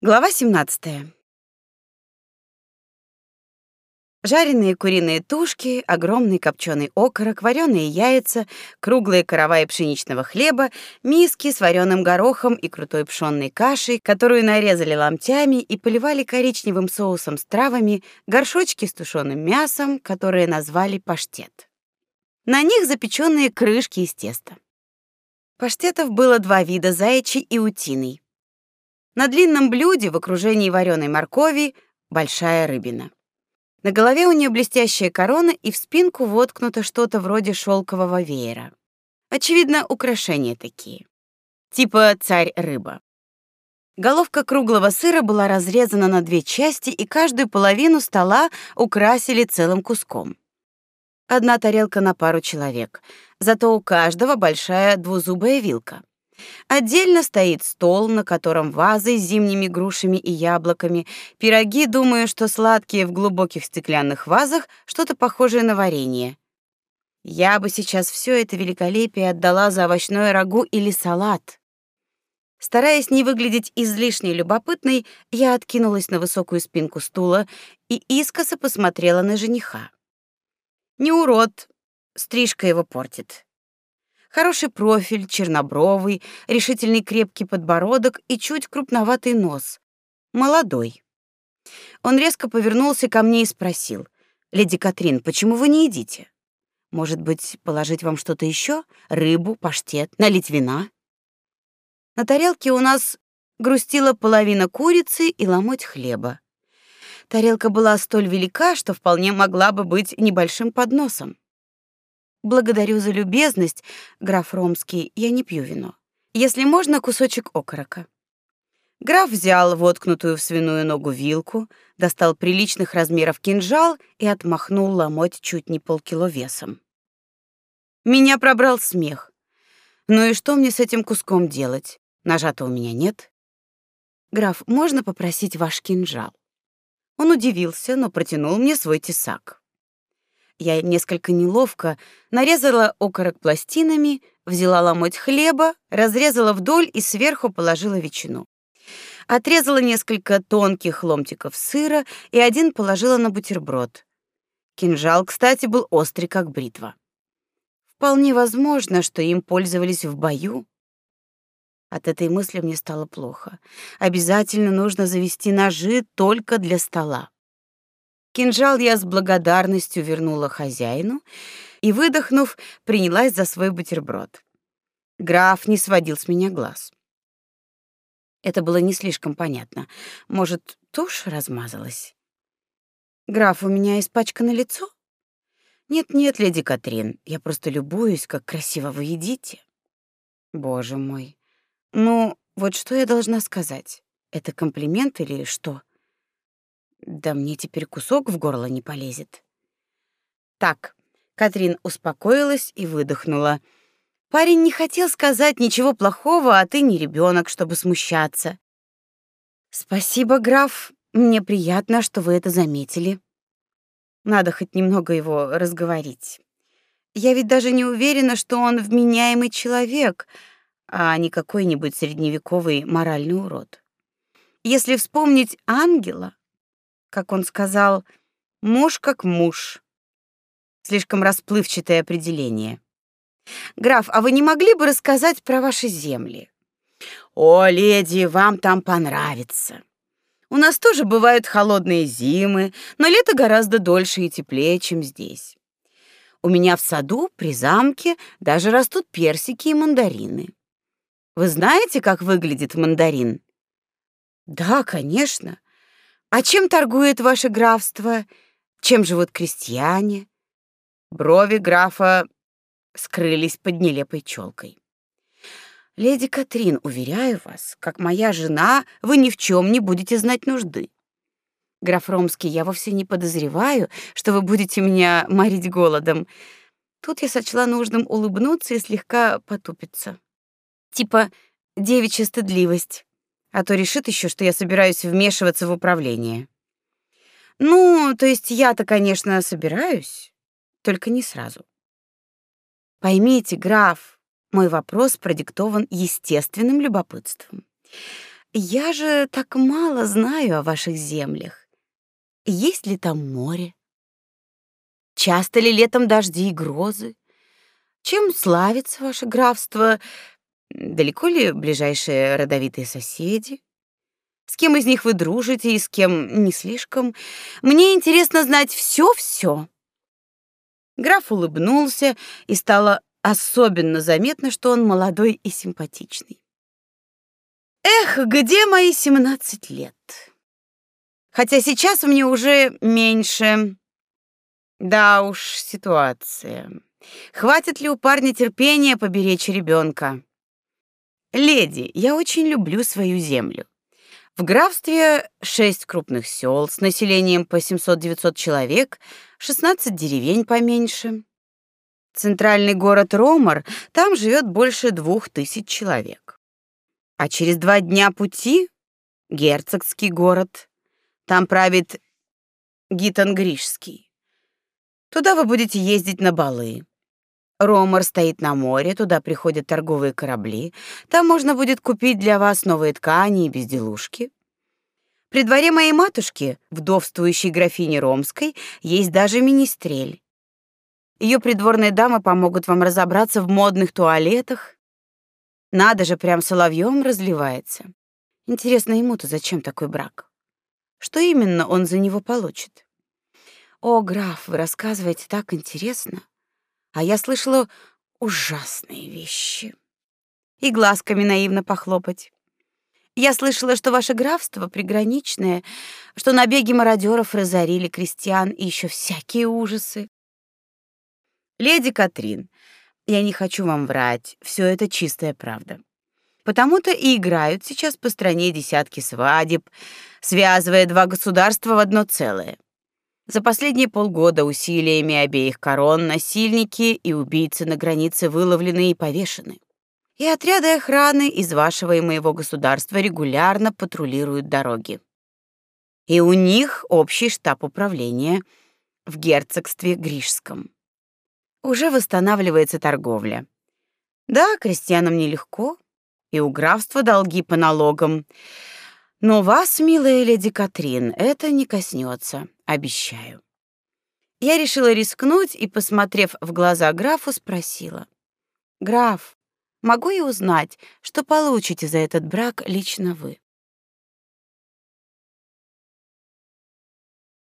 Глава 17. Жареные куриные тушки, огромный копченый окорок, вареные яйца, круглые караваи пшеничного хлеба, миски с вареным горохом и крутой пшённой кашей, которую нарезали ломтями и поливали коричневым соусом с травами, горшочки с тушеным мясом, которые назвали паштет. На них запеченные крышки из теста. Паштетов было два вида: заячий и утиный. На длинном блюде в окружении вареной моркови большая рыбина. На голове у нее блестящая корона и в спинку воткнуто что-то вроде шелкового веера. Очевидно, украшения такие. Типа царь-рыба. Головка круглого сыра была разрезана на две части, и каждую половину стола украсили целым куском. Одна тарелка на пару человек, зато у каждого большая двузубая вилка. Отдельно стоит стол, на котором вазы с зимними грушами и яблоками, пироги, думаю, что сладкие в глубоких стеклянных вазах, что-то похожее на варенье. Я бы сейчас все это великолепие отдала за овощное рагу или салат. Стараясь не выглядеть излишне любопытной, я откинулась на высокую спинку стула и искоса посмотрела на жениха. Не урод, стрижка его портит. Хороший профиль, чернобровый, решительный крепкий подбородок и чуть крупноватый нос. Молодой. Он резко повернулся ко мне и спросил: "Леди Катрин, почему вы не едите? Может быть, положить вам что-то еще? Рыбу, паштет, налить вина?" На тарелке у нас грустила половина курицы и ломоть хлеба. Тарелка была столь велика, что вполне могла бы быть небольшим подносом. Благодарю за любезность, граф Ромский, я не пью вино. Если можно, кусочек окорока. Граф взял воткнутую в свиную ногу вилку, достал приличных размеров кинжал и отмахнул ломоть чуть не полкило весом. Меня пробрал смех. Ну и что мне с этим куском делать? Ножа-то у меня нет. Граф, можно попросить ваш кинжал? Он удивился, но протянул мне свой тесак. Я несколько неловко нарезала окорок пластинами, взяла ломоть хлеба, разрезала вдоль и сверху положила ветчину. Отрезала несколько тонких ломтиков сыра и один положила на бутерброд. Кинжал, кстати, был острый, как бритва. Вполне возможно, что им пользовались в бою. От этой мысли мне стало плохо. Обязательно нужно завести ножи только для стола. Кинжал я с благодарностью вернула хозяину и, выдохнув, принялась за свой бутерброд. Граф не сводил с меня глаз. Это было не слишком понятно. Может, тушь размазалась? Граф, у меня испачкано лицо? Нет-нет, леди Катрин, я просто любуюсь, как красиво вы едите. Боже мой. Ну, вот что я должна сказать? Это комплимент или что? Да мне теперь кусок в горло не полезет. Так, Катрин успокоилась и выдохнула. Парень не хотел сказать ничего плохого, а ты не ребенок, чтобы смущаться. Спасибо, граф. Мне приятно, что вы это заметили. Надо хоть немного его разговорить. Я ведь даже не уверена, что он вменяемый человек, а не какой-нибудь средневековый моральный урод. Если вспомнить ангела, как он сказал, муж как муж. Слишком расплывчатое определение. Граф, а вы не могли бы рассказать про ваши земли? О, леди, вам там понравится. У нас тоже бывают холодные зимы, но лето гораздо дольше и теплее, чем здесь. У меня в саду при замке даже растут персики и мандарины. Вы знаете, как выглядит мандарин? Да, конечно. А чем торгует ваше графство? Чем живут крестьяне? Брови графа скрылись под нелепой челкой. Леди Катрин, уверяю вас, как моя жена, вы ни в чем не будете знать нужды. Граф Ромский, я вовсе не подозреваю, что вы будете меня морить голодом. Тут я сочла нужным улыбнуться и слегка потупиться. Типа девичья стыдливость а то решит еще, что я собираюсь вмешиваться в управление. Ну, то есть я-то, конечно, собираюсь, только не сразу. Поймите, граф, мой вопрос продиктован естественным любопытством. Я же так мало знаю о ваших землях. Есть ли там море? Часто ли летом дожди и грозы? Чем славится ваше графство? Далеко ли ближайшие родовитые соседи? С кем из них вы дружите и с кем не слишком? Мне интересно знать все-все. Граф улыбнулся, и стало особенно заметно, что он молодой и симпатичный. Эх, где мои семнадцать лет? Хотя сейчас мне уже меньше. Да уж, ситуация. Хватит ли у парня терпения поберечь ребенка? Леди, я очень люблю свою землю. В графстве шесть крупных сел с населением по 700-900 человек, 16 деревень поменьше. Центральный город Ромар, там живет больше двух тысяч человек. А через два дня пути герцогский город. Там правит Гитон Гришский. Туда вы будете ездить на балы. Ромар стоит на море, туда приходят торговые корабли. Там можно будет купить для вас новые ткани и безделушки. При дворе моей матушки, вдовствующей графини Ромской, есть даже министрель. Ее придворные дамы помогут вам разобраться в модных туалетах. Надо же, прям соловьем разливается. Интересно, ему-то зачем такой брак? Что именно он за него получит? О, граф, вы рассказываете так интересно. А я слышала ужасные вещи. И глазками наивно похлопать. Я слышала, что ваше графство приграничное, что набеги мародеров разорили крестьян и еще всякие ужасы. Леди Катрин, я не хочу вам врать, все это чистая правда. Потому-то и играют сейчас по стране десятки свадеб, связывая два государства в одно целое. За последние полгода усилиями обеих корон насильники и убийцы на границе выловлены и повешены. И отряды охраны из вашего и моего государства регулярно патрулируют дороги. И у них общий штаб управления в герцогстве Гришском. Уже восстанавливается торговля. Да, крестьянам нелегко, и у графства долги по налогам. Но вас, милая леди Катрин, это не коснется, обещаю. Я решила рискнуть и, посмотрев в глаза графу, спросила: "Граф, могу я узнать, что получите за этот брак лично вы?"